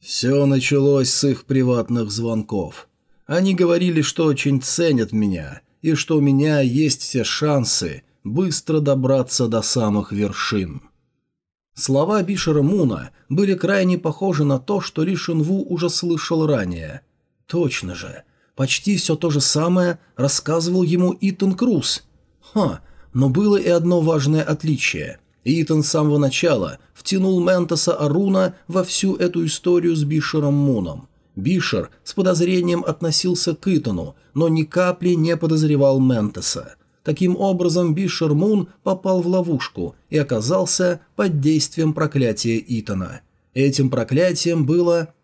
Все началось с их приватных звонков. Они говорили, что очень ценят меня, и что у меня есть все шансы быстро добраться до самых вершин. Слова Бишера Муна были крайне похожи на то, что Ли Шинву уже слышал ранее. Точно же. Почти все то же самое рассказывал ему Итан Круз. Ха, но было и одно важное отличие. Итан с самого начала втянул Ментоса Аруна во всю эту историю с Бишером Муном. Бишер с подозрением относился к Итану, но ни капли не подозревал Ментоса. Таким образом, Бишер Мун попал в ловушку и оказался под действием проклятия Итана. Этим проклятием было...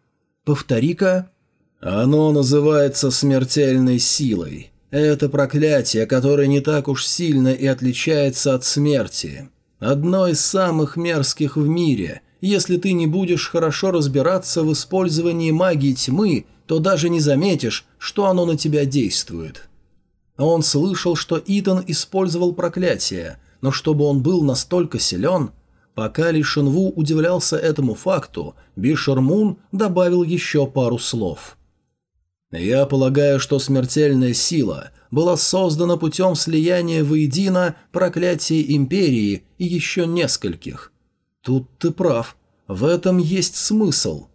Повтори-ка. Оно называется смертельной силой. Это проклятие, которое не так уж сильно и отличается от смерти. Одно из самых мерзких в мире. Если ты не будешь хорошо разбираться в использовании магии тьмы, то даже не заметишь, что оно на тебя действует. Он слышал, что Итан использовал проклятие, но чтобы он был настолько силен... Пока Ли Шинву удивлялся этому факту, Бишер Мун добавил еще пару слов. «Я полагаю, что смертельная сила была создана путем слияния воедино проклятия Империи и еще нескольких. Тут ты прав, в этом есть смысл».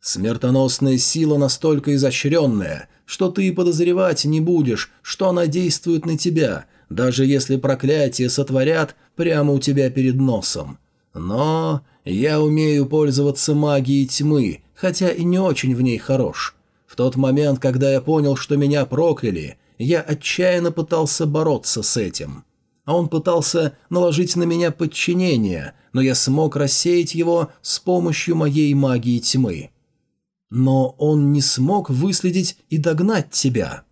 Смертоносная сила настолько изощренная, что ты подозревать не будешь, что она действует на тебя, даже если проклятие сотворят прямо у тебя перед носом. Но я умею пользоваться магией тьмы, хотя и не очень в ней хорош. В тот момент, когда я понял, что меня прокляли, я отчаянно пытался бороться с этим. А он пытался наложить на меня подчинение, но я смог рассеять его с помощью моей магии тьмы. Но он не смог выследить и догнать тебя.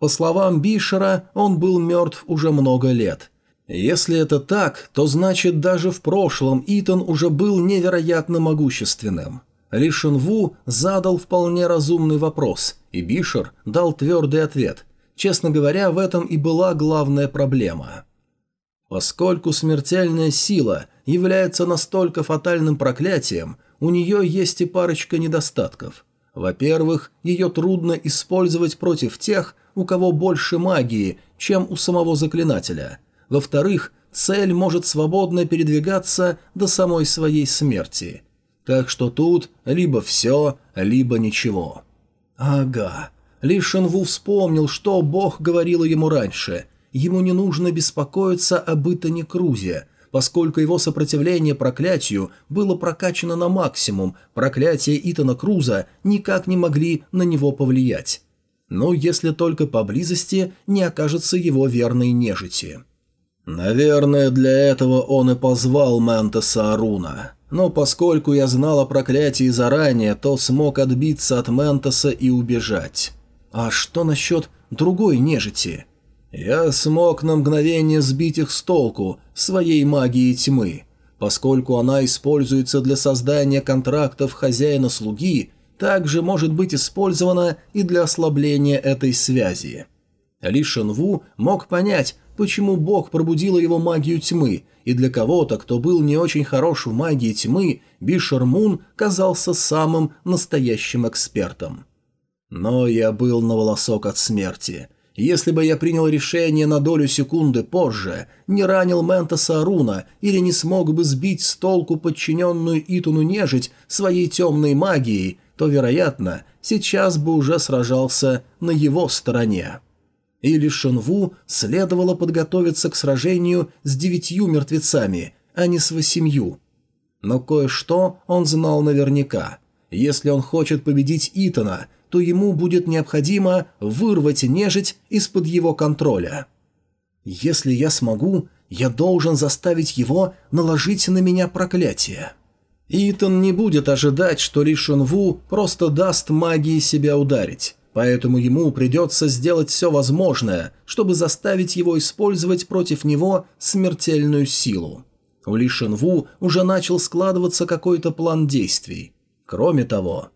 По словам Бишера, он был мертв уже много лет. Если это так, то значит даже в прошлом Итан уже был невероятно могущественным. Ли Шинву задал вполне разумный вопрос, и Бишер дал твердый ответ. Честно говоря, в этом и была главная проблема. Поскольку смертельная сила является настолько фатальным проклятием, у нее есть и парочка недостатков. Во-первых, ее трудно использовать против тех, у кого больше магии, чем у самого заклинателя. Во-вторых, цель может свободно передвигаться до самой своей смерти. Так что тут либо все, либо ничего. Ага. Ли Шенву вспомнил, что Бог говорил ему раньше. Ему не нужно беспокоиться об Итане Крузе – Поскольку его сопротивление проклятию было прокачано на максимум, проклятия Итана Круза никак не могли на него повлиять. Но если только поблизости не окажется его верной нежити. Наверное, для этого он и позвал Ментеса Аруна. Но поскольку я знал о проклятии заранее, то смог отбиться от Ментеса и убежать. А что насчет другой нежити? Я смог на мгновение сбить их с толку своей магией тьмы. Поскольку она используется для создания контрактов хозяина-слуги, также может быть использована и для ослабления этой связи. Ли Шенву мог понять, почему Бог пробудила его магию тьмы, и для кого-то, кто был не очень хорош в магии тьмы, Бишер Мун казался самым настоящим экспертом. Но я был на волосок от смерти – если бы я принял решение на долю секунды позже, не ранил Ментоса Аруна или не смог бы сбить с толку подчиненную Итуну нежить своей темной магией, то, вероятно, сейчас бы уже сражался на его стороне. Или Шенву следовало подготовиться к сражению с девятью мертвецами, а не с восемью. Но кое-что он знал наверняка. Если он хочет победить Итана, то ему будет необходимо вырвать нежить из-под его контроля. Если я смогу, я должен заставить его наложить на меня проклятие. Итан не будет ожидать, что Ли Шунву просто даст магии себя ударить, поэтому ему придется сделать все возможное, чтобы заставить его использовать против него смертельную силу. У Ли Шунву уже начал складываться какой-то план действий. Кроме того,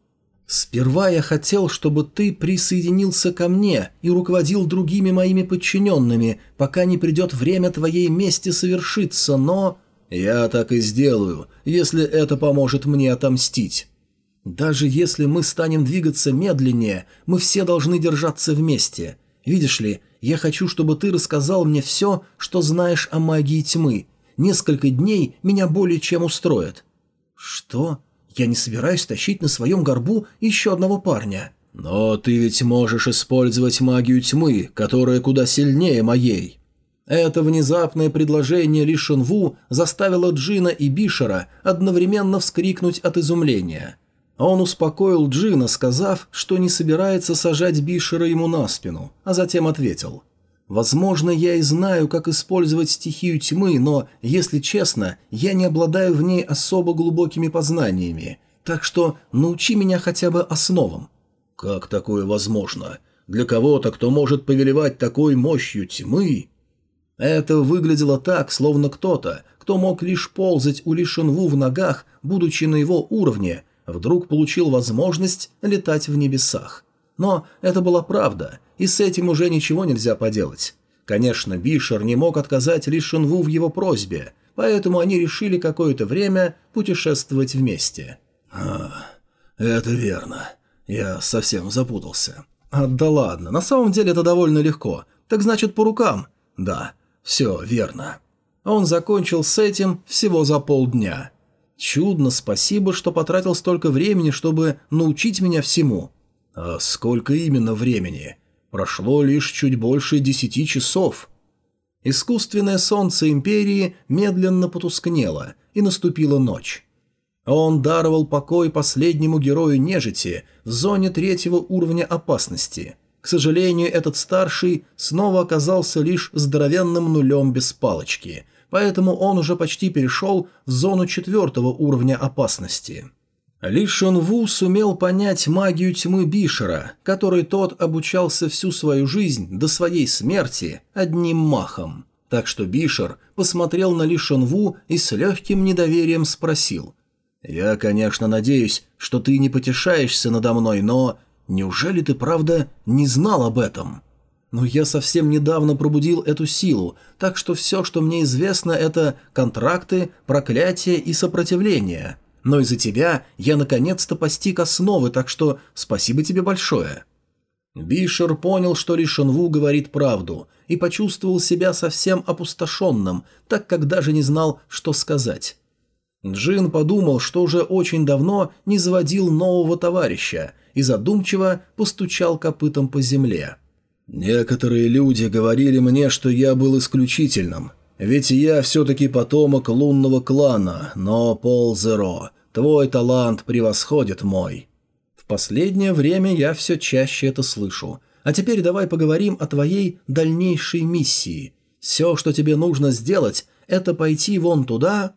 «Сперва я хотел, чтобы ты присоединился ко мне и руководил другими моими подчиненными, пока не придет время твоей мести совершиться, но...» «Я так и сделаю, если это поможет мне отомстить». Даже если мы станем двигаться медленнее, мы все должны держаться вместе. Видишь ли, я хочу, чтобы ты рассказал мне все, что знаешь о магии тьмы. Несколько дней меня более чем устроит». «Что? Я не собираюсь тащить на своем горбу еще одного парня». «Но ты ведь можешь использовать магию тьмы, которая куда сильнее моей». Это внезапное предложение Ли Шенву заставило Джина и Бишера одновременно вскрикнуть от изумления. Он успокоил Джина, сказав, что не собирается сажать Бишера ему на спину, а затем ответил. «Возможно, я и знаю, как использовать стихию тьмы, но, если честно, я не обладаю в ней особо глубокими познаниями, так что научи меня хотя бы основам». «Как такое возможно? Для кого-то, кто может повелевать такой мощью тьмы...» Это выглядело так, словно кто-то, кто мог лишь ползать у Лишенву в ногах, будучи на его уровне, вдруг получил возможность летать в небесах. Но это была правда, и с этим уже ничего нельзя поделать. Конечно, Бишер не мог отказать Лишенву в его просьбе, поэтому они решили какое-то время путешествовать вместе. «А, это верно. Я совсем запутался». «А, да ладно, на самом деле это довольно легко. Так значит, по рукам?» «Да, все верно». Он закончил с этим всего за полдня. Чудно, спасибо, что потратил столько времени, чтобы научить меня всему. А сколько именно времени? Прошло лишь чуть больше десяти часов. Искусственное солнце Империи медленно потускнело, и наступила ночь. Он даровал покой последнему герою нежити в зоне третьего уровня опасности. К сожалению, этот старший снова оказался лишь здоровенным нулем без палочки, поэтому он уже почти перешел в зону четвертого уровня опасности. Ли Шон Ву сумел понять магию тьмы Бишера, которой тот обучался всю свою жизнь до своей смерти одним махом. Так что Бишер посмотрел на Ли Шон Ву и с легким недоверием спросил. «Я, конечно, надеюсь, что ты не потешаешься надо мной, но Неужели ты, правда, не знал об этом? Но я совсем недавно пробудил эту силу, так что все, что мне известно, это контракты, проклятия и сопротивление. Но из-за тебя я наконец-то постиг основы, так что спасибо тебе большое». Бишер понял, что Ли Шенву говорит правду, и почувствовал себя совсем опустошенным, так как даже не знал, что сказать. Джин подумал, что уже очень давно не заводил нового товарища, и задумчиво постучал копытом по земле. «Некоторые люди говорили мне, что я был исключительным, ведь я все-таки потомок лунного клана, но, Пол Зеро, твой талант превосходит мой». «В последнее время я все чаще это слышу. А теперь давай поговорим о твоей дальнейшей миссии. Все, что тебе нужно сделать, это пойти вон туда,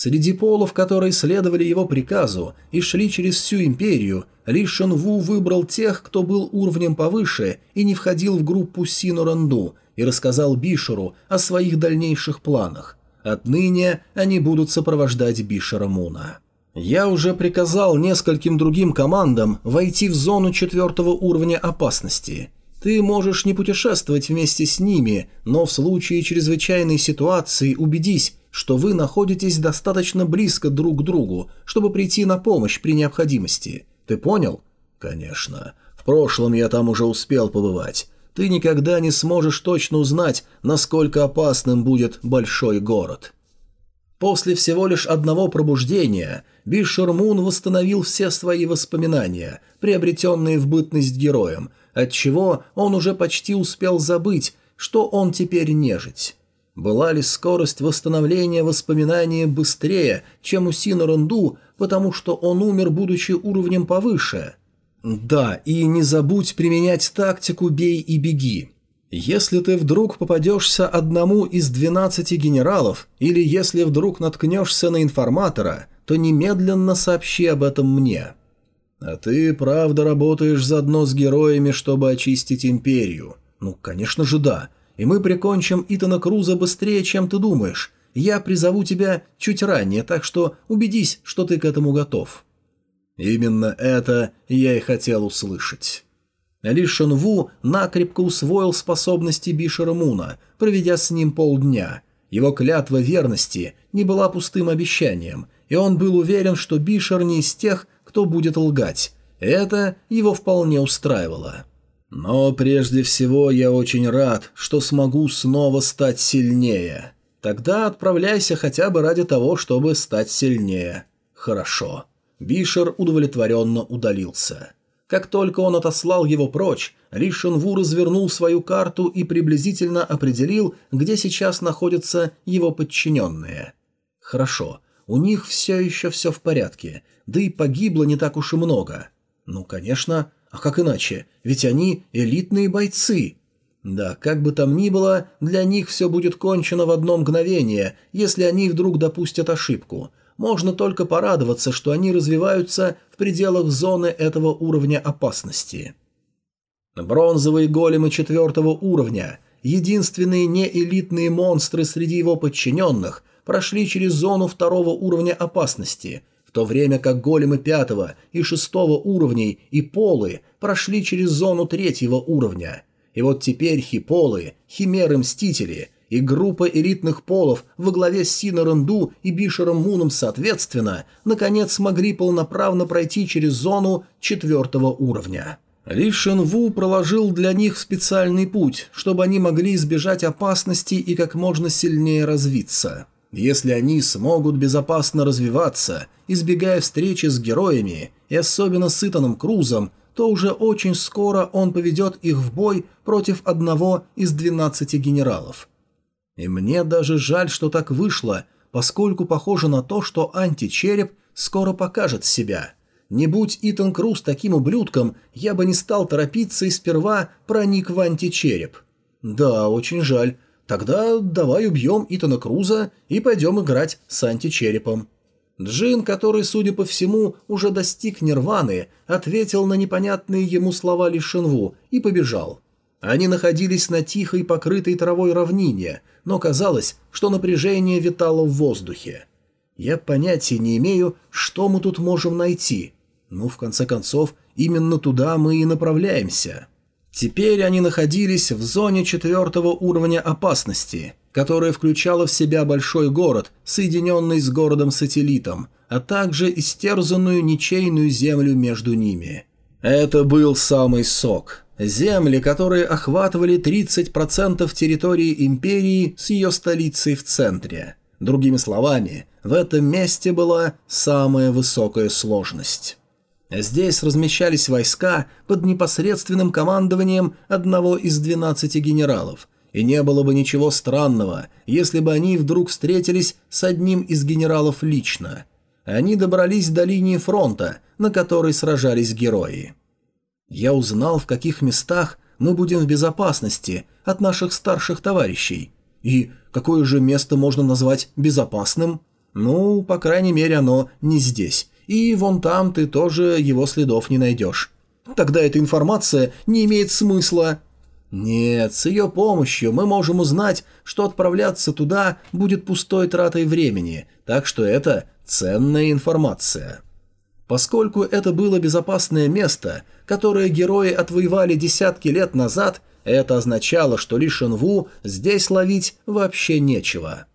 Среди полов, которые следовали его приказу и шли через всю империю, Ли Шен Ву выбрал тех, кто был уровнем повыше и не входил в группу Сину Ранду, и рассказал Бишеру о своих дальнейших планах. Отныне они будут сопровождать Бишера Муна. Я уже приказал нескольким другим командам войти в зону четвертого уровня опасности. Ты можешь не путешествовать вместе с ними, но в случае чрезвычайной ситуации убедись, что вы находитесь достаточно близко друг к другу, чтобы прийти на помощь при необходимости. Ты понял? Конечно. В прошлом я там уже успел побывать. Ты никогда не сможешь точно узнать, насколько опасным будет большой город. После всего лишь одного пробуждения Бишермун восстановил все свои воспоминания, приобретенные в бытность героем, отчего он уже почти успел забыть, что он теперь нежить. Была ли скорость восстановления воспоминаний быстрее, чем у Синорунду, потому что он умер, будучи уровнем повыше? Да, и не забудь применять тактику «бей и беги». Если ты вдруг попадешься одному из 12 генералов, или если вдруг наткнешься на информатора, то немедленно сообщи об этом мне. А ты правда работаешь заодно с героями, чтобы очистить империю? Ну, конечно же да и мы прикончим Итана Круза быстрее, чем ты думаешь. Я призову тебя чуть ранее, так что убедись, что ты к этому готов». Именно это я и хотел услышать. Ли Шен Ву накрепко усвоил способности Бишера Муна, проведя с ним полдня. Его клятва верности не была пустым обещанием, и он был уверен, что Бишер не из тех, кто будет лгать. Это его вполне устраивало. Но прежде всего я очень рад, что смогу снова стать сильнее. Тогда отправляйся хотя бы ради того, чтобы стать сильнее. Хорошо. Бишер удовлетворенно удалился. Как только он отослал его прочь, Ли Шенву развернул свою карту и приблизительно определил, где сейчас находятся его подчиненные. Хорошо, у них все еще все в порядке, да и погибло не так уж и много. Ну, конечно, а как иначе? Ведь они элитные бойцы. Да, как бы там ни было, для них все будет кончено в одно мгновение, если они вдруг допустят ошибку. Можно только порадоваться, что они развиваются в пределах зоны этого уровня опасности. Бронзовые големы четвертого уровня, единственные неэлитные монстры среди его подчиненных, прошли через зону второго уровня опасности – в то время как големы пятого и шестого уровней и полы прошли через зону третьего уровня. И вот теперь хиполы, химеры-мстители и группа элитных полов во главе с Синоренду и Бишером Муном соответственно, наконец смогли полноправно пройти через зону четвертого уровня. Ли Шен Ву проложил для них специальный путь, чтобы они могли избежать опасности и как можно сильнее развиться. Если они смогут безопасно развиваться, избегая встречи с героями, и особенно с Итаном Крузом, то уже очень скоро он поведет их в бой против одного из 12 генералов. И мне даже жаль, что так вышло, поскольку похоже на то, что античереп скоро покажет себя. Не будь Итан Круз таким ублюдком, я бы не стал торопиться и сперва проник в античереп. Да, очень жаль, Тогда давай убьем Итана Круза и пойдем играть с античерепом». Джин, который, судя по всему, уже достиг нирваны, ответил на непонятные ему слова Лишенву и побежал. Они находились на тихой, покрытой травой равнине, но казалось, что напряжение витало в воздухе. Я понятия не имею, что мы тут можем найти. Ну, в конце концов, именно туда мы и направляемся. Теперь они находились в зоне четвертого уровня опасности, которая включала в себя большой город, соединенный с городом-сателлитом, а также истерзанную ничейную землю между ними. Это был самый сок. Земли, которые охватывали 30% территории империи с ее столицей в центре. Другими словами, в этом месте была самая высокая сложность. Здесь размещались войска под непосредственным командованием одного из 12 генералов, и не было бы ничего странного, если бы они вдруг встретились с одним из генералов лично. Они добрались до линии фронта, на которой сражались герои. Я узнал, в каких местах мы будем в безопасности от наших старших товарищей. И какое же место можно назвать безопасным? Ну, по крайней мере, оно не здесь и вон там ты тоже его следов не найдешь. Тогда эта информация не имеет смысла. Нет, с ее помощью мы можем узнать, что отправляться туда будет пустой тратой времени, так что это ценная информация. Поскольку это было безопасное место, которое герои отвоевали десятки лет назад, это означало, что Ли Шенву здесь ловить вообще нечего.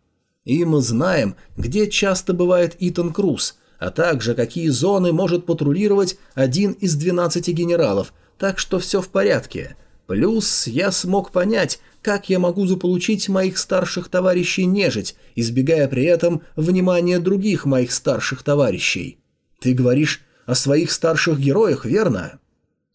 И мы знаем, где часто бывает Итан Круз – а также какие зоны может патрулировать один из 12 генералов, так что все в порядке. Плюс я смог понять, как я могу заполучить моих старших товарищей нежить, избегая при этом внимания других моих старших товарищей. Ты говоришь о своих старших героях, верно?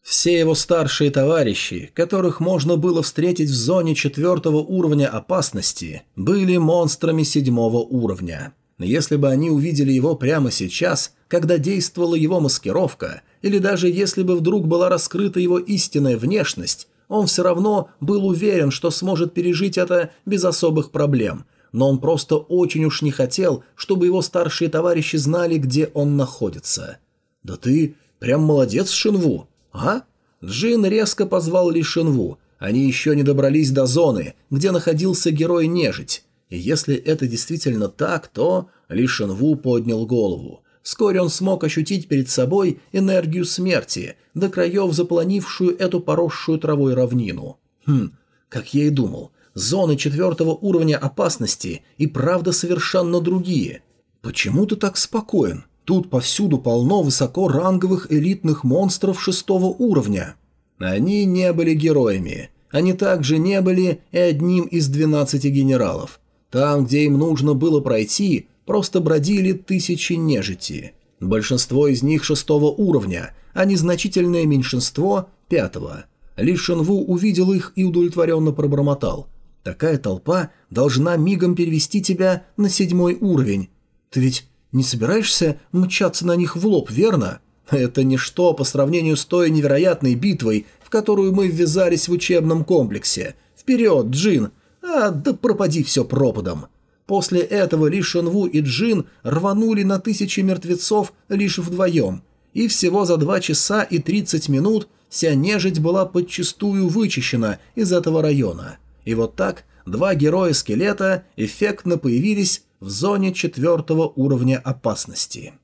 Все его старшие товарищи, которых можно было встретить в зоне четвертого уровня опасности, были монстрами седьмого уровня. Если бы они увидели его прямо сейчас, когда действовала его маскировка, или даже если бы вдруг была раскрыта его истинная внешность, он все равно был уверен, что сможет пережить это без особых проблем, но он просто очень уж не хотел, чтобы его старшие товарищи знали, где он находится. «Да ты прям молодец, Шинву, а?» Джин резко позвал Ли Шинву. Они еще не добрались до зоны, где находился герой-нежить. И если это действительно так, то... Ли Шенву поднял голову. Вскоре он смог ощутить перед собой энергию смерти, до краев заполонившую эту поросшую травой равнину. Хм, как я и думал, зоны четвертого уровня опасности и правда совершенно другие. «Почему ты так спокоен? Тут повсюду полно высокоранговых элитных монстров шестого уровня». Они не были героями. Они также не были и одним из двенадцати генералов. Там, где им нужно было пройти, просто бродили тысячи нежити. Большинство из них шестого уровня, а незначительное меньшинство – пятого. Ли Шенву увидел их и удовлетворенно пробормотал. «Такая толпа должна мигом перевести тебя на седьмой уровень. Ты ведь не собираешься мчаться на них в лоб, верно?» Это ничто по сравнению с той невероятной битвой, в которую мы ввязались в учебном комплексе. Вперед, Джин! А, да пропади все пропадом!» После этого Ли Шенву и Джин рванули на тысячи мертвецов лишь вдвоем, и всего за два часа и тридцать минут вся нежить была подчистую вычищена из этого района. И вот так два героя-скелета эффектно появились в зоне четвертого уровня опасности.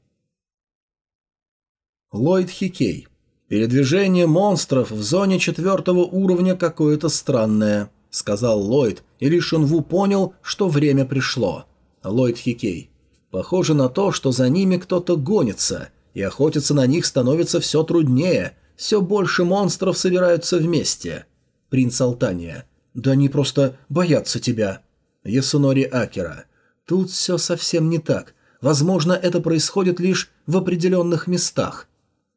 Ллойд Хикей. Передвижение монстров в зоне четвертого уровня какое-то странное –— сказал Ллойд, и Ли Шунву понял, что время пришло. Ллойд Хикей. Похоже на то, что за ними кто-то гонится, и охотиться на них становится все труднее, все больше монстров собираются вместе. Принц Алтания. Да они просто боятся тебя. Ясунори Акера. Тут все совсем не так. Возможно, это происходит лишь в определенных местах.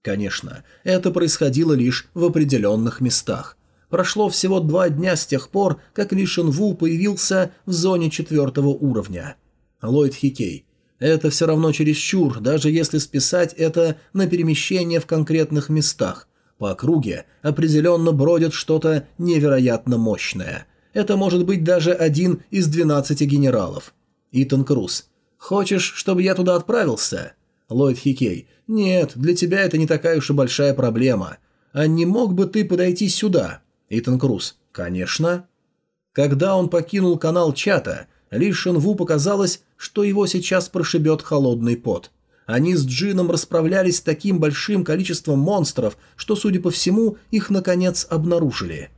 Конечно, это происходило лишь в определенных местах. Прошло всего два дня с тех пор, как Ли Шенву появился в зоне четвертого уровня. Ллойд Хикей. Это все равно чересчур, даже если списать это на перемещение в конкретных местах. По округе определенно бродит что-то невероятно мощное. Это может быть даже один из двенадцати генералов. Итан Круз. «Хочешь, чтобы я туда отправился?» Ллойд Хикей. «Нет, для тебя это не такая уж и большая проблема. А не мог бы ты подойти сюда?» Итан Круз. «Конечно». Когда он покинул канал чата, Ли Шенву показалось, что его сейчас прошибет холодный пот. Они с Джином расправлялись с таким большим количеством монстров, что, судя по всему, их наконец обнаружили.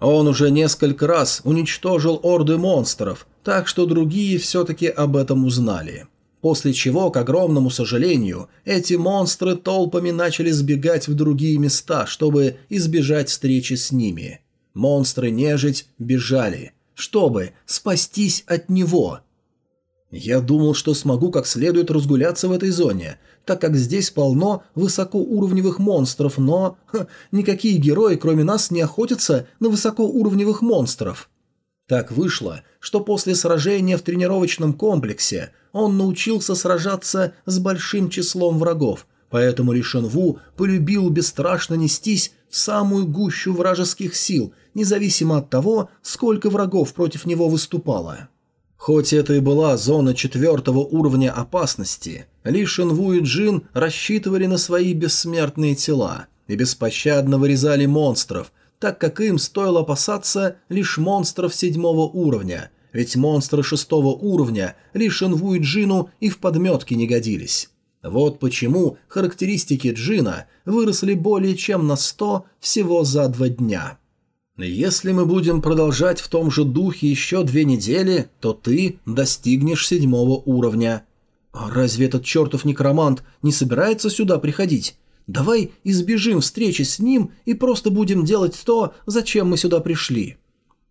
Он уже несколько раз уничтожил орды монстров, так что другие все-таки об этом узнали. После чего, к огромному сожалению, эти монстры толпами начали сбегать в другие места, чтобы избежать встречи с ними. Монстры-нежить бежали, чтобы спастись от него. Я думал, что смогу как следует разгуляться в этой зоне, так как здесь полно высокоуровневых монстров, но ха, никакие герои, кроме нас, не охотятся на высокоуровневых монстров. Так вышло, что после сражения в тренировочном комплексе он научился сражаться с большим числом врагов, поэтому Ришенву полюбил бесстрашно нестись в самую гущу вражеских сил, независимо от того, сколько врагов против него выступало. Хоть это и была зона четвертого уровня опасности, Ли Шенву и Джин рассчитывали на свои бессмертные тела и беспощадно вырезали монстров, так как им стоило опасаться лишь монстров седьмого уровня, ведь монстры шестого уровня лишь Инву и Джину и в подметке не годились. Вот почему характеристики Джина выросли более чем на 100 всего за два дня. Если мы будем продолжать в том же духе еще две недели, то ты достигнешь седьмого уровня. А разве этот чертов некромант не собирается сюда приходить? Давай избежим встречи с ним и просто будем делать то, зачем мы сюда пришли».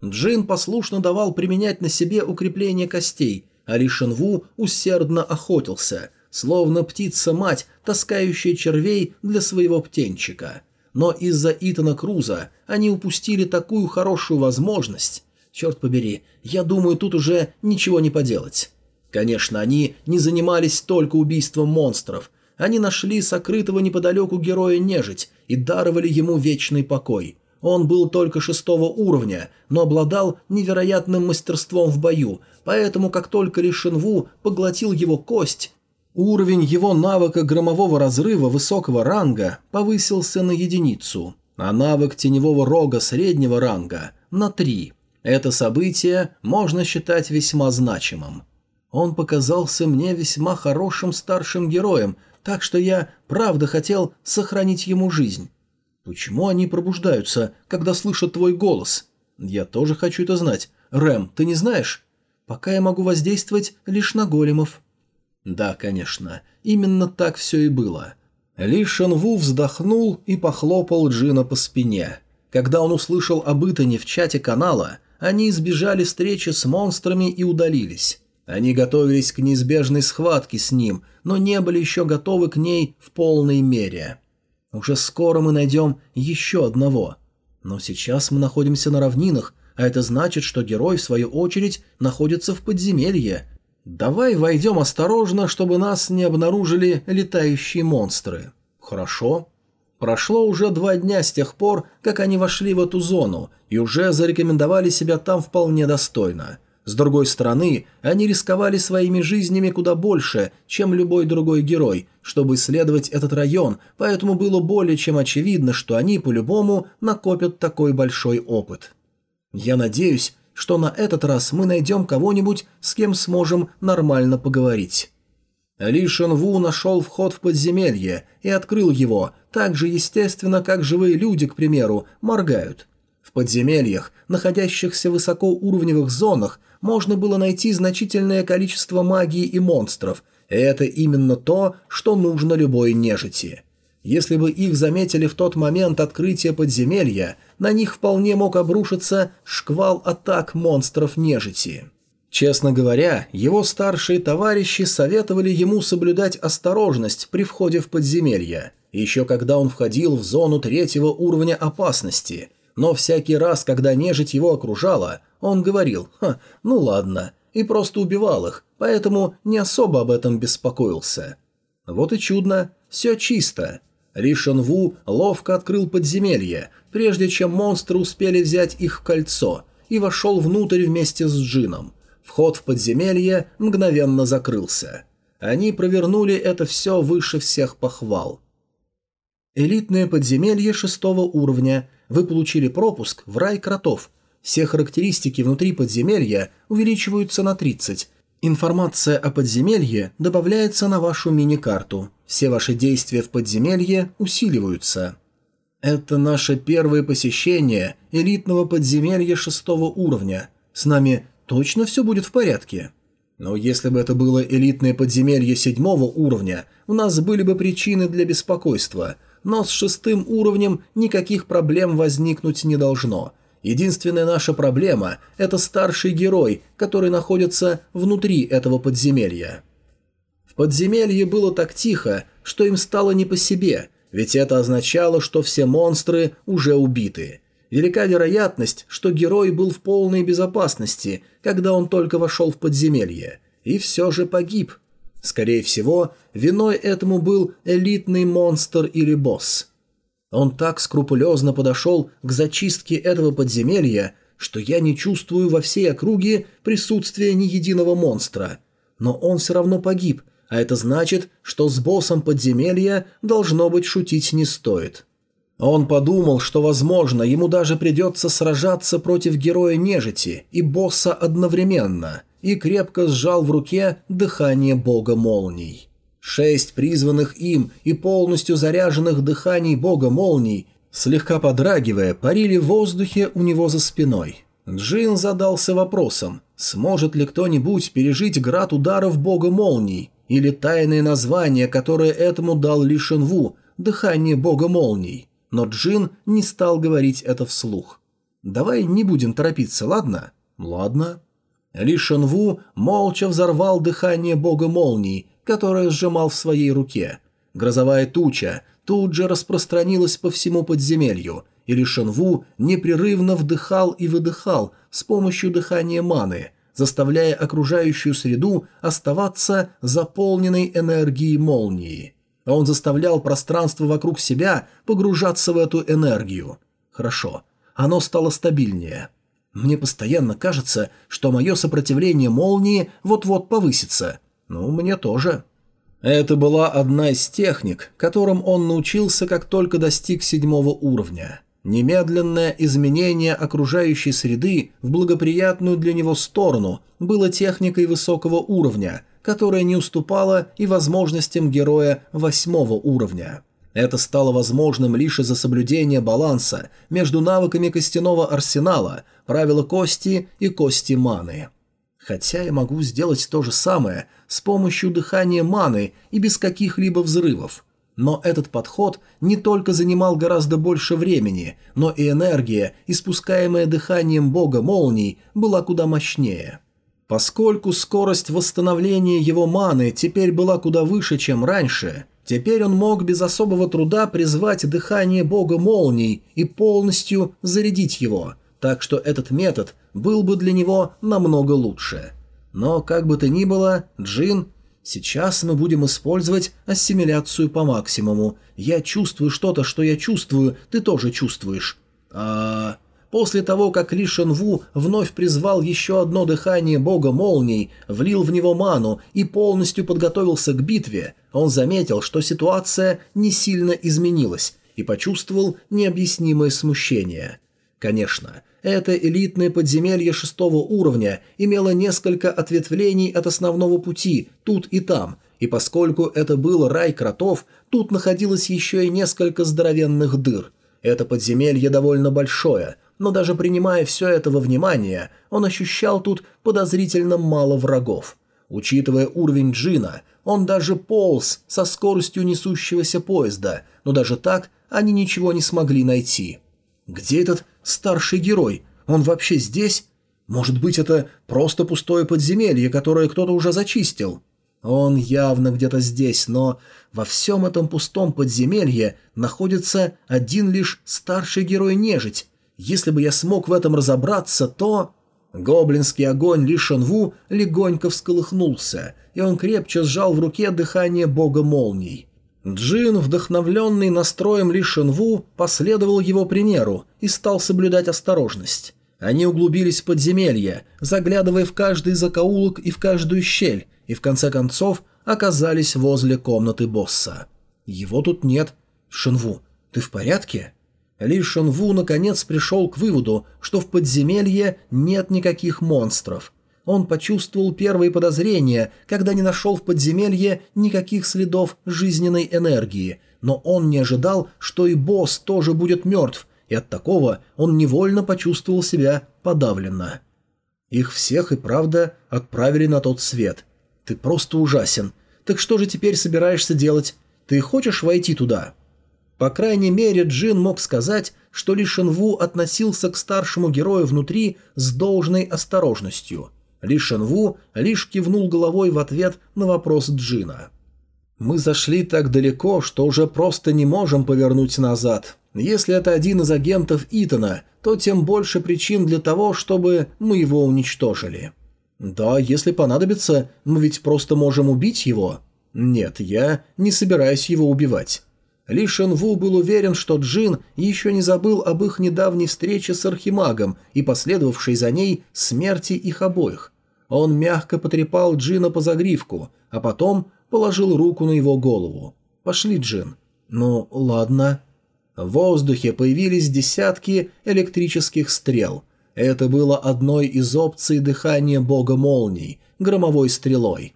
Джин послушно давал применять на себе укрепление костей, а Ли Шенву усердно охотился, словно птица-мать, таскающая червей для своего птенчика. Но из-за Итана Круза они упустили такую хорошую возможность. Черт побери, я думаю, тут уже ничего не поделать. Конечно, они не занимались только убийством монстров, они нашли сокрытого неподалеку героя нежить и даровали ему вечный покой. Он был только шестого уровня, но обладал невероятным мастерством в бою, поэтому как только Ли Шинву поглотил его кость, уровень его навыка громового разрыва высокого ранга повысился на единицу, а навык теневого рога среднего ранга – на три. Это событие можно считать весьма значимым. Он показался мне весьма хорошим старшим героем, так что я правда хотел сохранить ему жизнь. Почему они пробуждаются, когда слышат твой голос? Я тоже хочу это знать. Рэм, ты не знаешь? Пока я могу воздействовать лишь на големов. Да, конечно, именно так все и было. Ли Шенву вздохнул и похлопал Джина по спине. Когда он услышал об Итане в чате канала, они избежали встречи с монстрами и удалились. Они готовились к неизбежной схватке с ним, но не были еще готовы к ней в полной мере. Уже скоро мы найдем еще одного. Но сейчас мы находимся на равнинах, а это значит, что герой, в свою очередь, находится в подземелье. Давай войдем осторожно, чтобы нас не обнаружили летающие монстры. Хорошо. Прошло уже два дня с тех пор, как они вошли в эту зону, и уже зарекомендовали себя там вполне достойно. С другой стороны, они рисковали своими жизнями куда больше, чем любой другой герой, чтобы исследовать этот район, поэтому было более чем очевидно, что они по-любому накопят такой большой опыт. Я надеюсь, что на этот раз мы найдем кого-нибудь, с кем сможем нормально поговорить. Ли Шенву нашел вход в подземелье и открыл его, так же естественно, как живые люди, к примеру, моргают. В подземельях, находящихся в высокоуровневых зонах, можно было найти значительное количество магии и монстров, и это именно то, что нужно любой нежити. Если бы их заметили в тот момент открытия подземелья, на них вполне мог обрушиться шквал атак монстров нежити. Честно говоря, его старшие товарищи советовали ему соблюдать осторожность при входе в подземелье, еще когда он входил в зону третьего уровня опасности. Но всякий раз, когда нежить его окружала, он говорил «Ха, ну ладно», и просто убивал их, поэтому не особо об этом беспокоился. Вот и чудно, все чисто. Ли Шенву ловко открыл подземелье, прежде чем монстры успели взять их в кольцо, и вошел внутрь вместе с Джином. Вход в подземелье мгновенно закрылся. Они провернули это все выше всех похвал. Элитное подземелье шестого уровня. Вы получили пропуск в рай кротов. Все характеристики внутри подземелья увеличиваются на 30. Информация о подземелье добавляется на вашу мини-карту. Все ваши действия в подземелье усиливаются. Это наше первое посещение элитного подземелья шестого уровня. С нами точно все будет в порядке? Но если бы это было элитное подземелье седьмого уровня, у нас были бы причины для беспокойства, но с шестым уровнем никаких проблем возникнуть не должно. Единственная наша проблема – это старший герой, который находится внутри этого подземелья. Подземелье было так тихо, что им стало не по себе, ведь это означало, что все монстры уже убиты – Велика вероятность, что герой был в полной безопасности, когда он только вошел в подземелье, и все же погиб. Скорее всего, виной этому был элитный монстр или босс. Он так скрупулезно подошел к зачистке этого подземелья, что я не чувствую во всей округе присутствия ни единого монстра. Но он все равно погиб, а это значит, что с боссом подземелья должно быть шутить не стоит. Он подумал, что, возможно, ему даже придется сражаться против героя нежити и босса одновременно, и крепко сжал в руке дыхание бога молний. Шесть призванных им и полностью заряженных дыханий бога молний, слегка подрагивая, парили в воздухе у него за спиной. Джин задался вопросом, сможет ли кто-нибудь пережить град ударов бога молний, или тайное название, которое этому дал Ли Шенву, дыхание бога молний – но Джин не стал говорить это вслух. «Давай не будем торопиться, ладно?» «Ладно». Ли Шенву молча взорвал дыхание бога молний, которое сжимал в своей руке. Грозовая туча тут же распространилась по всему подземелью, и Ли Шенву непрерывно вдыхал и выдыхал с помощью дыхания маны, заставляя окружающую среду оставаться заполненной энергией молнии а он заставлял пространство вокруг себя погружаться в эту энергию. Хорошо, оно стало стабильнее. Мне постоянно кажется, что мое сопротивление молнии вот-вот повысится. Ну, мне тоже. Это была одна из техник, которым он научился, как только достиг седьмого уровня. Немедленное изменение окружающей среды в благоприятную для него сторону было техникой высокого уровня – которая не уступала и возможностям героя восьмого уровня. Это стало возможным лишь из-за соблюдения баланса между навыками костяного арсенала, правила кости и кости маны. Хотя я могу сделать то же самое с помощью дыхания маны и без каких-либо взрывов. Но этот подход не только занимал гораздо больше времени, но и энергия, испускаемая дыханием бога молний, была куда мощнее. Поскольку скорость восстановления его маны теперь была куда выше, чем раньше, теперь он мог без особого труда призвать дыхание бога молний и полностью зарядить его, так что этот метод был бы для него намного лучше. Но, как бы то ни было, Джин Сейчас мы будем использовать ассимиляцию по максимуму. Я чувствую что-то, что я чувствую, ты тоже чувствуешь. А... После того, как Ли Шен Ву вновь призвал еще одно дыхание бога молний, влил в него ману и полностью подготовился к битве, он заметил, что ситуация не сильно изменилась и почувствовал необъяснимое смущение. Конечно, это элитное подземелье шестого уровня имело несколько ответвлений от основного пути, тут и там, и поскольку это был рай кротов, тут находилось еще и несколько здоровенных дыр. Это подземелье довольно большое, но даже принимая все это во внимание, он ощущал тут подозрительно мало врагов. Учитывая уровень Джина, он даже полз со скоростью несущегося поезда, но даже так они ничего не смогли найти. Где этот старший герой? Он вообще здесь? Может быть, это просто пустое подземелье, которое кто-то уже зачистил? Он явно где-то здесь, но во всем этом пустом подземелье находится один лишь старший герой-нежить. Если бы я смог в этом разобраться, то... Гоблинский огонь Ли Шанву легонько всколыхнулся, и он крепче сжал в руке дыхание бога молний. Джин, вдохновленный настроем Ли Шенву, последовал его примеру и стал соблюдать осторожность. Они углубились в подземелье, заглядывая в каждый закоулок и в каждую щель, и в конце концов оказались возле комнаты босса. Его тут нет. Шенву, ты в порядке? Ли Шенву наконец пришел к выводу, что в подземелье нет никаких монстров, он почувствовал первые подозрения, когда не нашел в подземелье никаких следов жизненной энергии, но он не ожидал, что и босс тоже будет мертв, и от такого он невольно почувствовал себя подавленно. Их всех и правда отправили на тот свет. Ты просто ужасен. Так что же теперь собираешься делать? Ты хочешь войти туда?» По крайней мере, Джин мог сказать, что Ли Шенву относился к старшему герою внутри с должной осторожностью. Ли Шенву лишь кивнул головой в ответ на вопрос Джина. «Мы зашли так далеко, что уже просто не можем повернуть назад. Если это один из агентов Итана, то тем больше причин для того, чтобы мы его уничтожили». «Да, если понадобится, мы ведь просто можем убить его». «Нет, я не собираюсь его убивать». Ли Шенву был уверен, что Джин еще не забыл об их недавней встрече с Архимагом и последовавшей за ней смерти их обоих. Он мягко потрепал Джина по загривку, а потом положил руку на его голову. «Пошли, Джин». «Ну, ладно». В воздухе появились десятки электрических стрел. Это было одной из опций дыхания бога молний, громовой стрелой.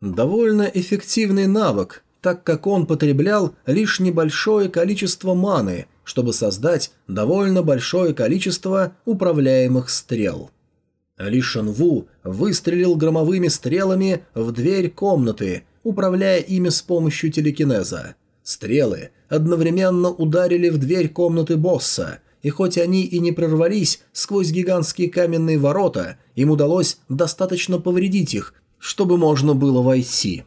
Довольно эффективный навык, так как он потреблял лишь небольшое количество маны, чтобы создать довольно большое количество управляемых стрел. Ли Шанву выстрелил громовыми стрелами в дверь комнаты, управляя ими с помощью телекинеза. Стрелы одновременно ударили в дверь комнаты босса, и хоть они и не прорвались сквозь гигантские каменные ворота, им удалось достаточно повредить их, чтобы можно было войти.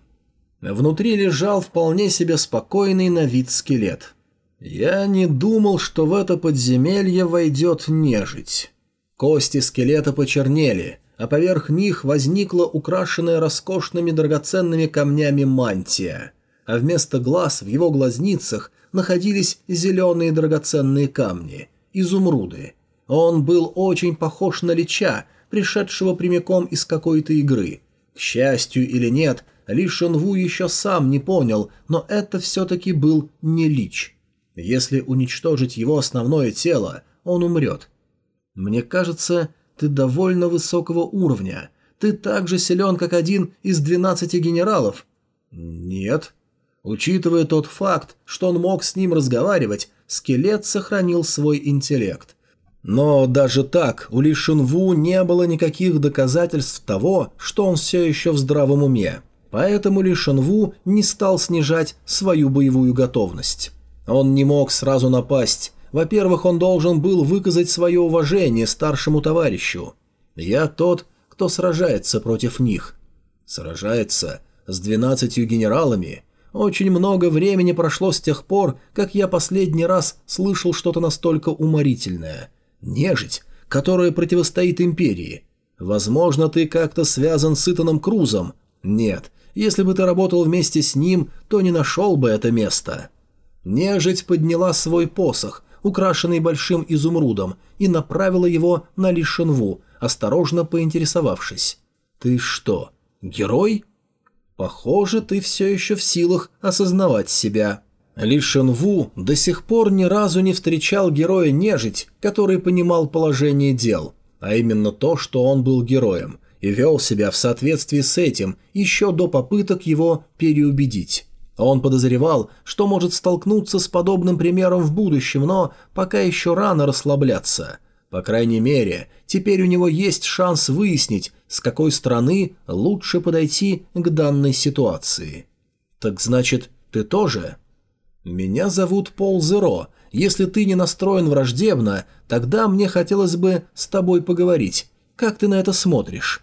Внутри лежал вполне себе спокойный на вид скелет. Я не думал, что в это подземелье войдет нежить. Кости скелета почернели, а поверх них возникла украшенная роскошными драгоценными камнями мантия, а вместо глаз в его глазницах находились зеленые драгоценные камни, изумруды. Он был очень похож на Лича, пришедшего прямиком из какой-то игры. К счастью или нет, ли Шенву еще сам не понял, но это все-таки был не Лич. Если уничтожить его основное тело, он умрет. Мне кажется, ты довольно высокого уровня. Ты так же силен, как один из двенадцати генералов. Нет. Учитывая тот факт, что он мог с ним разговаривать, скелет сохранил свой интеллект. Но даже так у Ли Шинву не было никаких доказательств того, что он все еще в здравом уме. Поэтому Ли Шинву не стал снижать свою боевую готовность. Он не мог сразу напасть. Во-первых, он должен был выказать свое уважение старшему товарищу. Я тот, кто сражается против них. Сражается с двенадцатью генералами. Очень много времени прошло с тех пор, как я последний раз слышал что-то настолько уморительное – Нежить, которая противостоит Империи. Возможно, ты как-то связан с Итаном Крузом. Нет, если бы ты работал вместе с ним, то не нашел бы это место. Нежить подняла свой посох, украшенный большим изумрудом, и направила его на Лишенву, осторожно поинтересовавшись. «Ты что, герой?» «Похоже, ты все еще в силах осознавать себя». Ли Шенву до сих пор ни разу не встречал героя-нежить, который понимал положение дел, а именно то, что он был героем, и вел себя в соответствии с этим еще до попыток его переубедить. Он подозревал, что может столкнуться с подобным примером в будущем, но пока еще рано расслабляться. По крайней мере, теперь у него есть шанс выяснить, с какой стороны лучше подойти к данной ситуации. «Так значит, ты тоже?» «Меня зовут Пол Зеро. Если ты не настроен враждебно, тогда мне хотелось бы с тобой поговорить. Как ты на это смотришь?»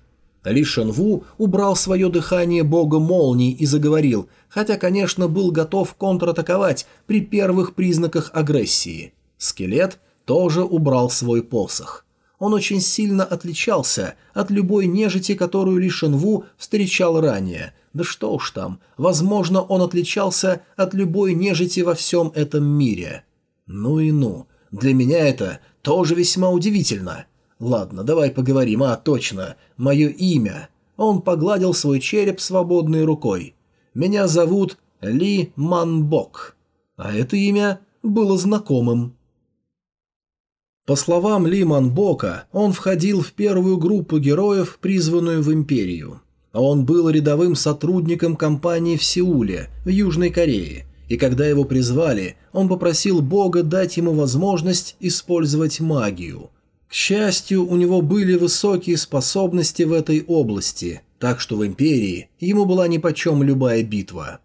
Ли Шенву убрал свое дыхание бога молний и заговорил, хотя, конечно, был готов контратаковать при первых признаках агрессии. Скелет тоже убрал свой посох. Он очень сильно отличался от любой нежити, которую Ли Шенву встречал ранее – да что уж там, возможно, он отличался от любой нежити во всем этом мире. Ну и ну, для меня это тоже весьма удивительно. Ладно, давай поговорим, а точно, мое имя. Он погладил свой череп свободной рукой. Меня зовут Ли Манбок. А это имя было знакомым. По словам Ли Манбока, он входил в первую группу героев, призванную в Империю. Он был рядовым сотрудником компании в Сеуле, в Южной Корее, и когда его призвали, он попросил Бога дать ему возможность использовать магию. К счастью, у него были высокие способности в этой области, так что в Империи ему была нипочем любая битва.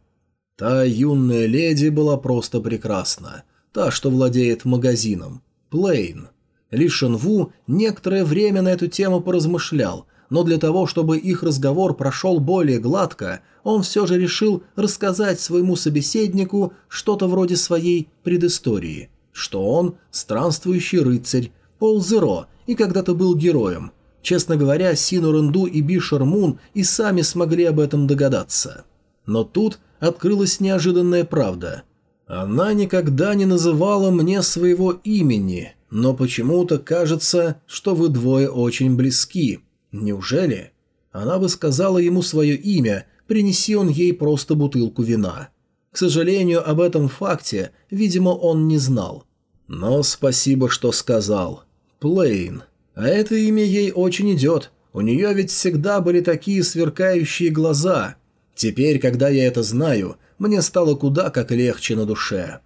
Та юная леди была просто прекрасна, та, что владеет магазином, Плейн. Ли Шенву некоторое время на эту тему поразмышлял, но для того, чтобы их разговор прошел более гладко, он все же решил рассказать своему собеседнику что-то вроде своей предыстории, что он странствующий рыцарь, Пол Зеро и когда-то был героем. Честно говоря, Сину и Бишер Мун и сами смогли об этом догадаться. Но тут открылась неожиданная правда. Она никогда не называла мне своего имени, но почему-то кажется, что вы двое очень близки. Неужели? Она бы сказала ему свое имя, принеси он ей просто бутылку вина. К сожалению, об этом факте, видимо, он не знал. Но спасибо, что сказал. Плейн. А это имя ей очень идет. У нее ведь всегда были такие сверкающие глаза. Теперь, когда я это знаю, мне стало куда как легче на душе.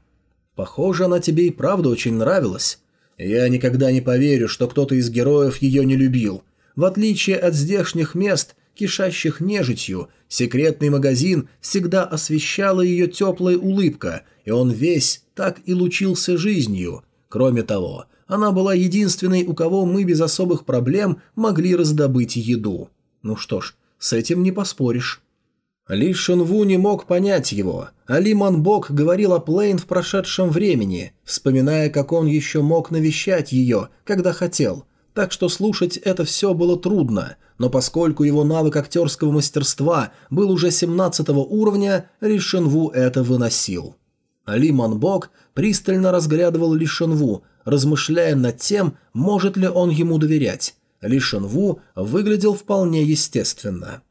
Похоже, она тебе и правда очень нравилась. Я никогда не поверю, что кто-то из героев ее не любил – в отличие от здешних мест, кишащих нежитью, секретный магазин всегда освещала ее теплая улыбка, и он весь так и лучился жизнью. Кроме того, она была единственной, у кого мы без особых проблем могли раздобыть еду. Ну что ж, с этим не поспоришь. Ли Шунву не мог понять его, а Ли Манбок говорил о Плейн в прошедшем времени, вспоминая, как он еще мог навещать ее, когда хотел – так что слушать это все было трудно, но поскольку его навык актерского мастерства был уже 17 уровня, Ли Шенву это выносил. Ли Манбок пристально разглядывал Ли Шенву, размышляя над тем, может ли он ему доверять. Ли Шенву выглядел вполне естественно.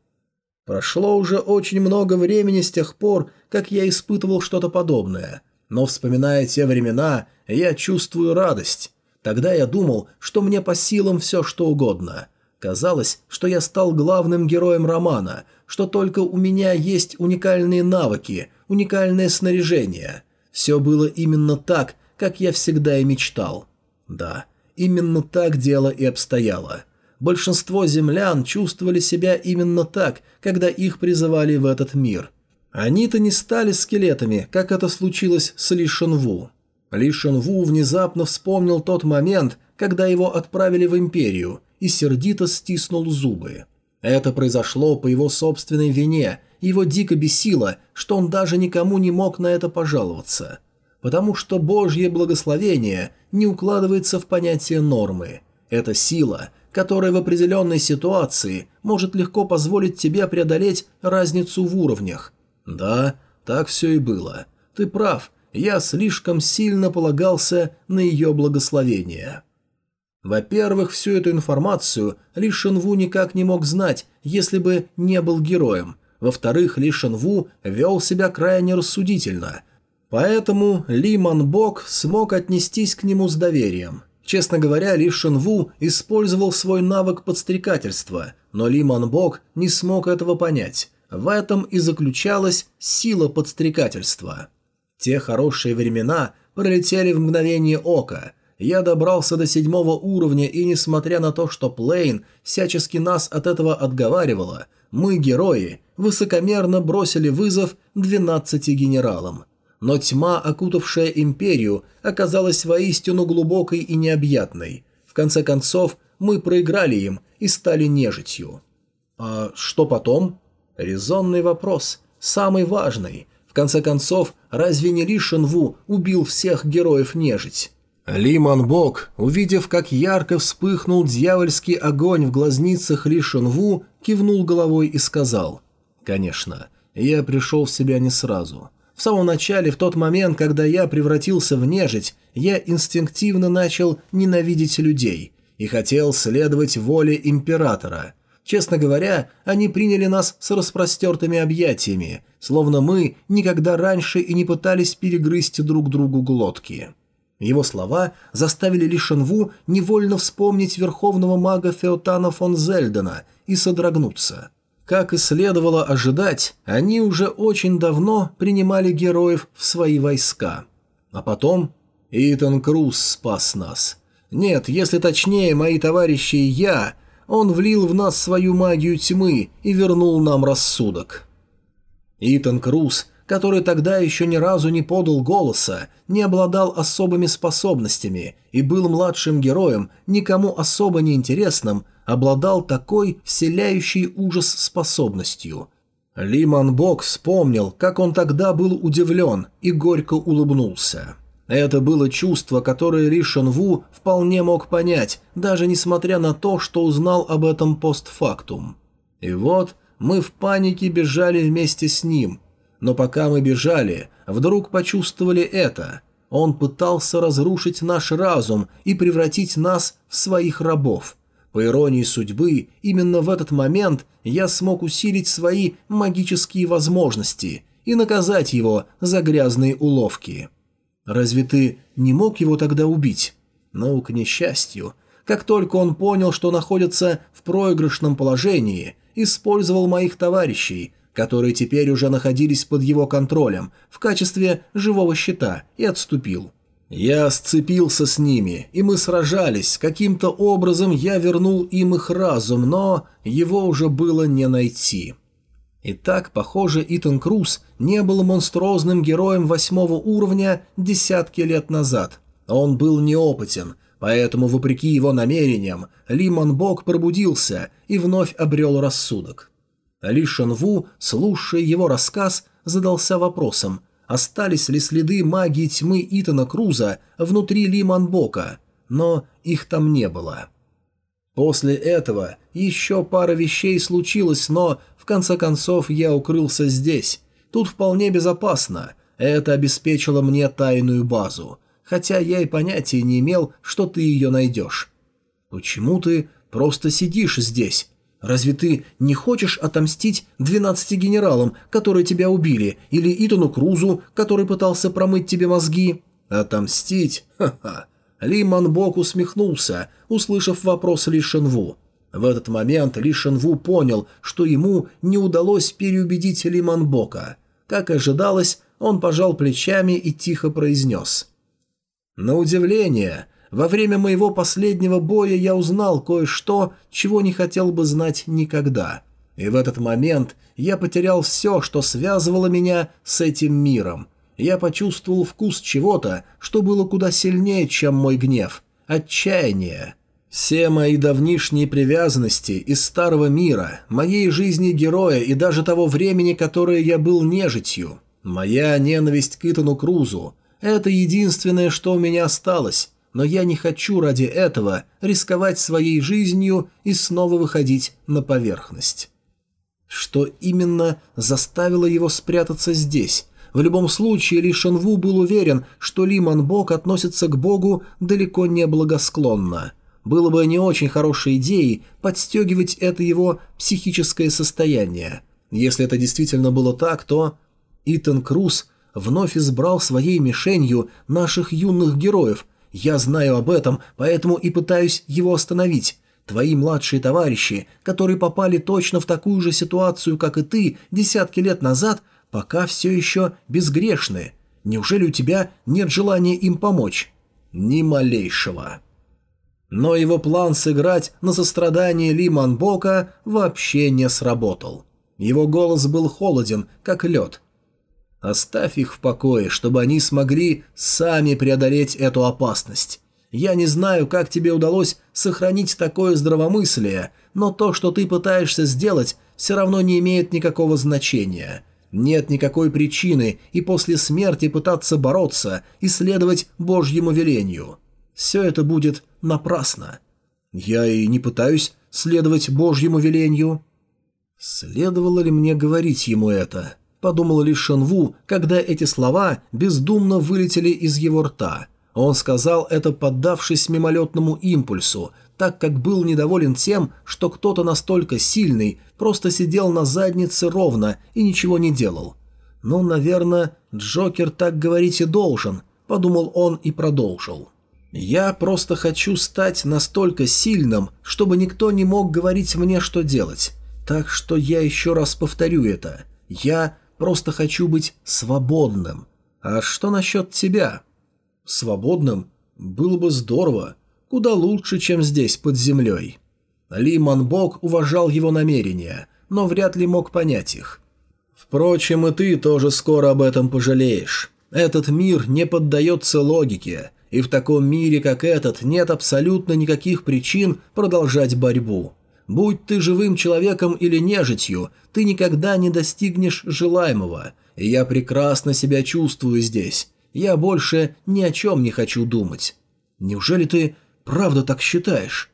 Прошло уже очень много времени с тех пор, как я испытывал что-то подобное, но вспоминая те времена, я чувствую радость. Тогда я думал, что мне по силам все что угодно. Казалось, что я стал главным героем романа, что только у меня есть уникальные навыки, уникальное снаряжение. Все было именно так, как я всегда и мечтал. Да, Именно так дело и обстояло. Большинство землян чувствовали себя именно так, когда их призывали в этот мир. Они-то не стали скелетами, как это случилось с Ли Шенву. Ли Шенву внезапно вспомнил тот момент, когда его отправили в Империю, и сердито стиснул зубы. Это произошло по его собственной вине, его дико бесило, что он даже никому не мог на это пожаловаться. Потому что Божье благословение не укладывается в понятие нормы. Это сила, которая в определенной ситуации может легко позволить тебе преодолеть разницу в уровнях. Да, так все и было. Ты прав, я слишком сильно полагался на ее благословение. Во-первых, всю эту информацию Ли Шенву никак не мог знать, если бы не был героем. Во-вторых, Ли Шенву вел себя крайне рассудительно. Поэтому Ли Манбок смог отнестись к нему с доверием. Честно говоря, Ли Шенву использовал свой навык подстрекательства, но Ли Манбок не смог этого понять. В этом и заключалась сила подстрекательства. Те хорошие времена пролетели в мгновение ока – я добрался до седьмого уровня, и несмотря на то, что Плейн всячески нас от этого отговаривала, мы, герои, высокомерно бросили вызов 12 генералам. Но тьма, окутавшая империю, оказалась воистину глубокой и необъятной. В конце концов, мы проиграли им и стали нежитью. А что потом? Резонный вопрос, самый важный. В конце концов, разве не Ли Шенву убил всех героев нежить? Ли Манбок, увидев, как ярко вспыхнул дьявольский огонь в глазницах Ли Шенву, кивнул головой и сказал «Конечно, я пришел в себя не сразу. В самом начале, в тот момент, когда я превратился в нежить, я инстинктивно начал ненавидеть людей и хотел следовать воле императора. Честно говоря, они приняли нас с распростертыми объятиями, словно мы никогда раньше и не пытались перегрызть друг другу глотки». Его слова заставили Ли Шенву невольно вспомнить верховного мага Феотана фон Зельдена и содрогнуться. Как и следовало ожидать, они уже очень давно принимали героев в свои войска. А потом Итан Круз спас нас. Нет, если точнее, мои товарищи и я, он влил в нас свою магию тьмы и вернул нам рассудок. Итан Круз – который тогда еще ни разу не подал голоса, не обладал особыми способностями и был младшим героем, никому особо не интересным, обладал такой вселяющей ужас способностью. Ли Манбок вспомнил, как он тогда был удивлен и горько улыбнулся. Это было чувство, которое Ли Шенву вполне мог понять, даже несмотря на то, что узнал об этом постфактум. И вот мы в панике бежали вместе с ним, но пока мы бежали, вдруг почувствовали это. Он пытался разрушить наш разум и превратить нас в своих рабов. По иронии судьбы, именно в этот момент я смог усилить свои магические возможности и наказать его за грязные уловки. Разве ты не мог его тогда убить? Ну, к несчастью, как только он понял, что находится в проигрышном положении, использовал моих товарищей, которые теперь уже находились под его контролем в качестве живого щита, и отступил. Я сцепился с ними, и мы сражались. Каким-то образом я вернул им их разум, но его уже было не найти. Итак, похоже, Итан Круз не был монструозным героем восьмого уровня десятки лет назад. Он был неопытен, поэтому, вопреки его намерениям, Ли Манбок пробудился и вновь обрел рассудок. Ли Шанву, слушая его рассказ, задался вопросом, остались ли следы магии тьмы Итана Круза внутри Ли Манбока, но их там не было. После этого еще пара вещей случилось, но в конце концов я укрылся здесь. Тут вполне безопасно. Это обеспечило мне тайную базу, хотя я и понятия не имел, что ты ее найдешь. Почему ты просто сидишь здесь? Разве ты не хочешь отомстить двенадцати генералам, которые тебя убили, или Итану Крузу, который пытался промыть тебе мозги? Отомстить? Ха-ха. Ли Манбок усмехнулся, услышав вопрос Ли Шенву. В этот момент Ли Шенву понял, что ему не удалось переубедить Ли Манбока. Как ожидалось, он пожал плечами и тихо произнес. «На удивление, Во время моего последнего боя я узнал кое-что, чего не хотел бы знать никогда. И в этот момент я потерял все, что связывало меня с этим миром. Я почувствовал вкус чего-то, что было куда сильнее, чем мой гнев. Отчаяние. Все мои давнишние привязанности из старого мира, моей жизни героя и даже того времени, которое я был нежитью, моя ненависть к Итану Крузу – это единственное, что у меня осталось, но я не хочу ради этого рисковать своей жизнью и снова выходить на поверхность. Что именно заставило его спрятаться здесь? В любом случае, Ли Шенву был уверен, что Ли Манбок относится к Богу далеко не благосклонно – было бы не очень хорошей идеей подстегивать это его психическое состояние. Если это действительно было так, то... Итан Круз вновь избрал своей мишенью наших юных героев. Я знаю об этом, поэтому и пытаюсь его остановить. Твои младшие товарищи, которые попали точно в такую же ситуацию, как и ты, десятки лет назад, пока все еще безгрешны. Неужели у тебя нет желания им помочь? Ни малейшего. Но его план сыграть на сострадание Ли Манбока вообще не сработал. Его голос был холоден, как лед. «Оставь их в покое, чтобы они смогли сами преодолеть эту опасность. Я не знаю, как тебе удалось сохранить такое здравомыслие, но то, что ты пытаешься сделать, все равно не имеет никакого значения. Нет никакой причины и после смерти пытаться бороться и следовать Божьему велению. Все это будет напрасно. Я и не пытаюсь следовать Божьему велению. Следовало ли мне говорить ему это? Подумал ли Шенву, когда эти слова бездумно вылетели из его рта. Он сказал это, поддавшись мимолетному импульсу, так как был недоволен тем, что кто-то настолько сильный просто сидел на заднице ровно и ничего не делал. «Ну, наверное, Джокер так говорить и должен», — подумал он и продолжил. Я просто хочу стать настолько сильным, чтобы никто не мог говорить мне, что делать. Так что я еще раз повторю это. Я просто хочу быть свободным. А что насчет тебя? Свободным? Было бы здорово. Куда лучше, чем здесь, под землей. Ли Манбок уважал его намерения, но вряд ли мог понять их. Впрочем, и ты тоже скоро об этом пожалеешь. Этот мир не поддается логике, и в таком мире, как этот, нет абсолютно никаких причин продолжать борьбу. Будь ты живым человеком или нежитью, ты никогда не достигнешь желаемого. И я прекрасно себя чувствую здесь. Я больше ни о чем не хочу думать. Неужели ты правда так считаешь?»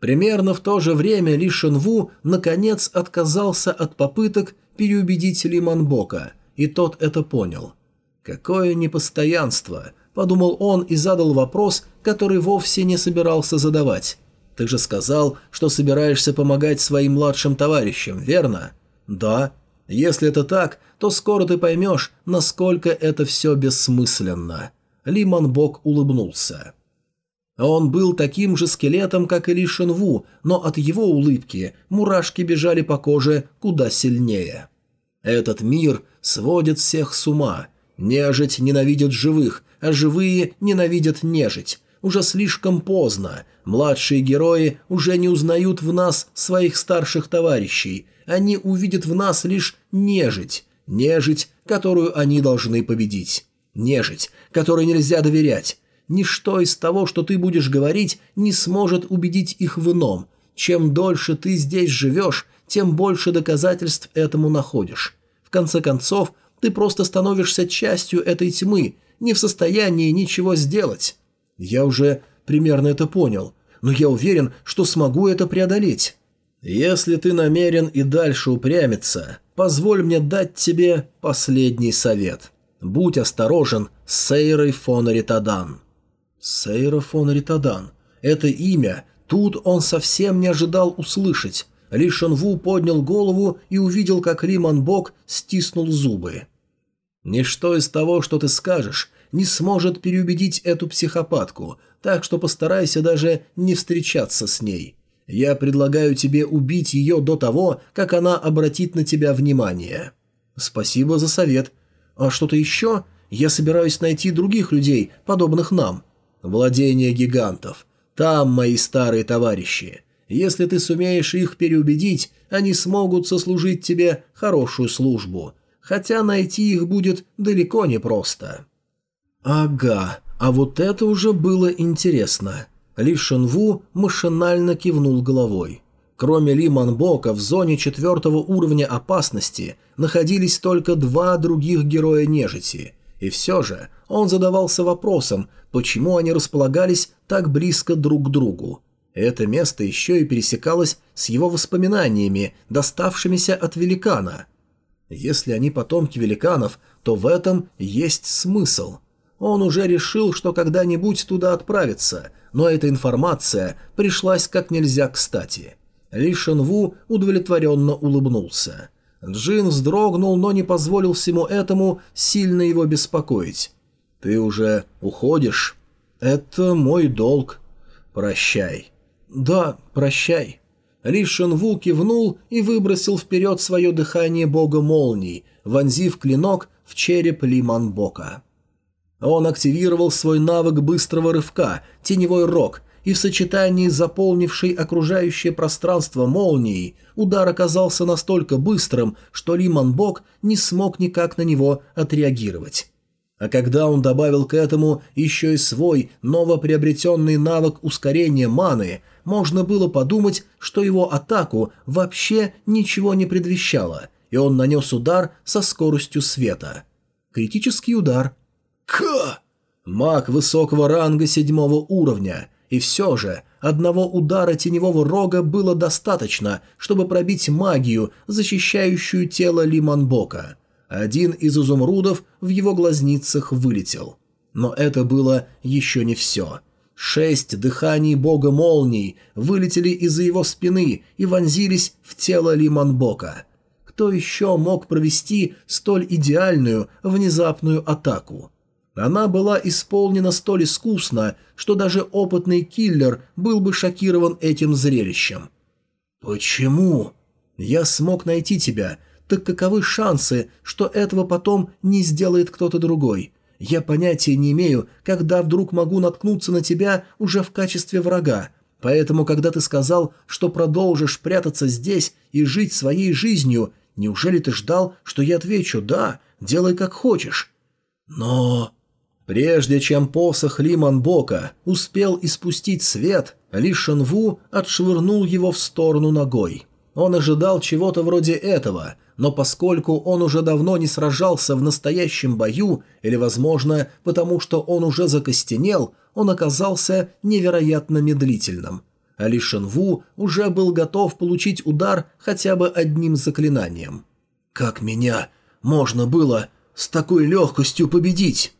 Примерно в то же время Ли Шенву наконец отказался от попыток переубедить Ли Манбока, и тот это понял. Какое непостоянство! подумал он и задал вопрос, который вовсе не собирался задавать. «Ты же сказал, что собираешься помогать своим младшим товарищам, верно?» «Да. Если это так, то скоро ты поймешь, насколько это все бессмысленно». Ли Манбок улыбнулся. Он был таким же скелетом, как и Ли Шенву, но от его улыбки мурашки бежали по коже куда сильнее. Этот мир сводит всех с ума. Нежить ненавидит живых, а живые ненавидят нежить. Уже слишком поздно. Младшие герои уже не узнают в нас своих старших товарищей. Они увидят в нас лишь нежить. Нежить, которую они должны победить. Нежить, которой нельзя доверять. Ничто из того, что ты будешь говорить, не сможет убедить их в ином. Чем дольше ты здесь живешь, тем больше доказательств этому находишь. В конце концов, ты просто становишься частью этой тьмы, не в состоянии ничего сделать. Я уже примерно это понял, но я уверен, что смогу это преодолеть. Если ты намерен и дальше упрямиться, позволь мне дать тебе последний совет. Будь осторожен с Сейрой фон Ритадан. Сейра фон Ритадан. Это имя тут он совсем не ожидал услышать. Ли Шанву поднял голову и увидел, как Ли Манбок стиснул зубы. Ничто из того, что ты скажешь, не сможет переубедить эту психопатку, так что постарайся даже не встречаться с ней. Я предлагаю тебе убить ее до того, как она обратит на тебя внимание. Спасибо за совет. А что-то еще? Я собираюсь найти других людей, подобных нам. Владение гигантов. Там мои старые товарищи. Если ты сумеешь их переубедить, они смогут сослужить тебе хорошую службу. Хотя найти их будет далеко не просто. Ага, а вот это уже было интересно. Ли Шенву машинально кивнул головой. Кроме Ли Манбока в зоне четвертого уровня опасности находились только два других героя нежити. И все же он задавался вопросом, почему они располагались так близко друг к другу. Это место еще и пересекалось с его воспоминаниями, доставшимися от великана. Если они потомки великанов, то в этом есть смысл. Он уже решил, что когда-нибудь туда отправится, но эта информация пришлась как нельзя кстати. Ли Шенву удовлетворенно улыбнулся. Джин вздрогнул, но не позволил всему этому сильно его беспокоить. «Ты уже уходишь?» «Это мой долг. Прощай». «Да, прощай». Ли Шенву кивнул и выбросил вперед свое дыхание бога молний, вонзив клинок в череп Ли Манбока. Он активировал свой навык быстрого рывка, теневой рог, и в сочетании с заполнившей окружающее пространство молнией удар оказался настолько быстрым, что Ли Манбок не смог никак на него отреагировать. А когда он добавил к этому еще и свой новоприобретенный навык ускорения маны, можно было подумать, что его атаку вообще ничего не предвещало, и он нанес удар со скоростью света. Критический удар. К! Маг высокого ранга седьмого уровня – и все же, одного удара теневого рога было достаточно, чтобы пробить магию, защищающую тело Лиманбока. Один из изумрудов в его глазницах вылетел. Но это было еще не все. Шесть дыханий бога молний вылетели из-за его спины и вонзились в тело Лиманбока. Кто еще мог провести столь идеальную внезапную атаку? Она была исполнена столь искусно, что даже опытный киллер был бы шокирован этим зрелищем. «Почему?» «Я смог найти тебя. Так каковы шансы, что этого потом не сделает кто-то другой? Я понятия не имею, когда вдруг могу наткнуться на тебя уже в качестве врага. Поэтому, когда ты сказал, что продолжишь прятаться здесь и жить своей жизнью, неужели ты ждал, что я отвечу «да, делай как хочешь»?» «Но...» Прежде чем посох Ли Манбока успел испустить свет, Ли Шенву отшвырнул его в сторону ногой. Он ожидал чего-то вроде этого, но поскольку он уже давно не сражался в настоящем бою, или, возможно, потому что он уже закостенел, он оказался невероятно медлительным. А Ли Шенву уже был готов получить удар хотя бы одним заклинанием. «Как меня можно было с такой легкостью победить?»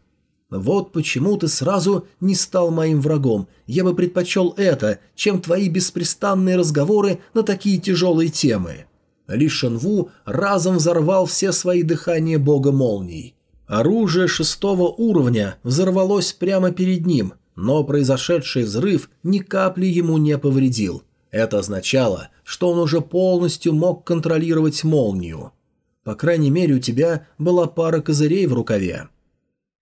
Вот почему ты сразу не стал моим врагом. Я бы предпочел это, чем твои беспрестанные разговоры на такие тяжелые темы». Ли Шенву разом взорвал все свои дыхания бога молний. Оружие шестого уровня взорвалось прямо перед ним, но произошедший взрыв ни капли ему не повредил. Это означало, что он уже полностью мог контролировать молнию. По крайней мере, у тебя была пара козырей в рукаве.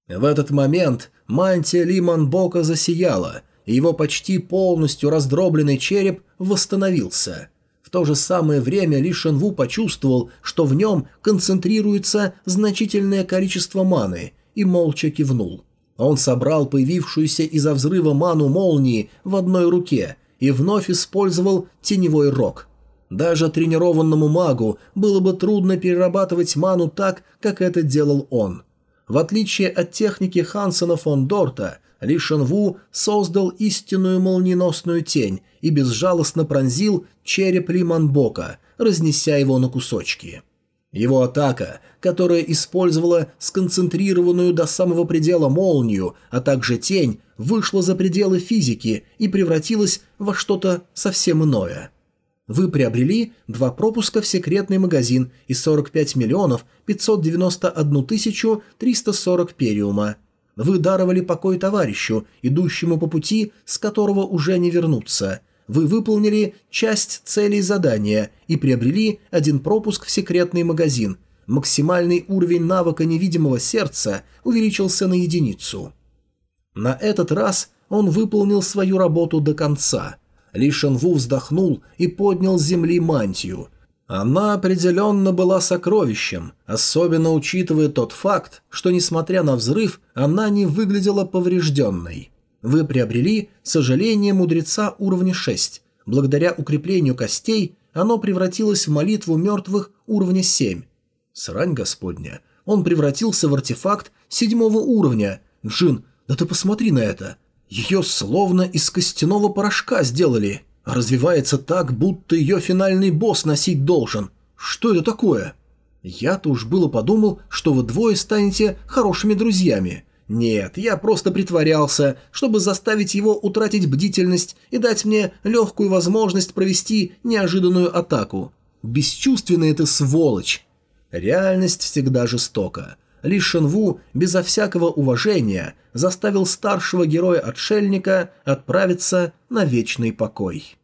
В этот момент мантия Лиман Бока засияла, и его почти полностью раздробленный череп восстановился. В то же самое время Ли Шенву почувствовал, что в нем концентрируется значительное количество маны, и молча кивнул. Он собрал появившуюся из-за взрыва ману молнии в одной руке и вновь использовал теневой рог. Даже тренированному магу было бы трудно перерабатывать ману так, как это делал он – в отличие от техники Хансена фон Дорта, Ли Шенву создал истинную молниеносную тень и безжалостно пронзил череп Ли Манбока, разнеся его на кусочки. Его атака, которая использовала сконцентрированную до самого предела молнию, а также тень, вышла за пределы физики и превратилась во что-то совсем иное – вы приобрели два пропуска в секретный магазин и 45 миллионов 591 тысячу 340 периума. Вы даровали покой товарищу, идущему по пути, с которого уже не вернуться. Вы выполнили часть целей задания и приобрели один пропуск в секретный магазин. Максимальный уровень навыка невидимого сердца увеличился на единицу. На этот раз он выполнил свою работу до конца. Ли Шенву вздохнул и поднял с земли мантию. Она определенно была сокровищем, особенно учитывая тот факт, что, несмотря на взрыв, она не выглядела поврежденной. Вы приобрели сожаление мудреца уровня 6. Благодаря укреплению костей оно превратилось в молитву мертвых уровня 7. Срань господня. Он превратился в артефакт седьмого уровня. Джин, да ты посмотри на это. Ее словно из костяного порошка сделали. развивается так, будто ее финальный босс носить должен. Что это такое? Я-то уж было подумал, что вы двое станете хорошими друзьями. Нет, я просто притворялся, чтобы заставить его утратить бдительность и дать мне легкую возможность провести неожиданную атаку. Бесчувственная ты сволочь. Реальность всегда жестока. Лишь Шенву безо всякого уважения заставил старшего героя-отшельника отправиться на вечный покой.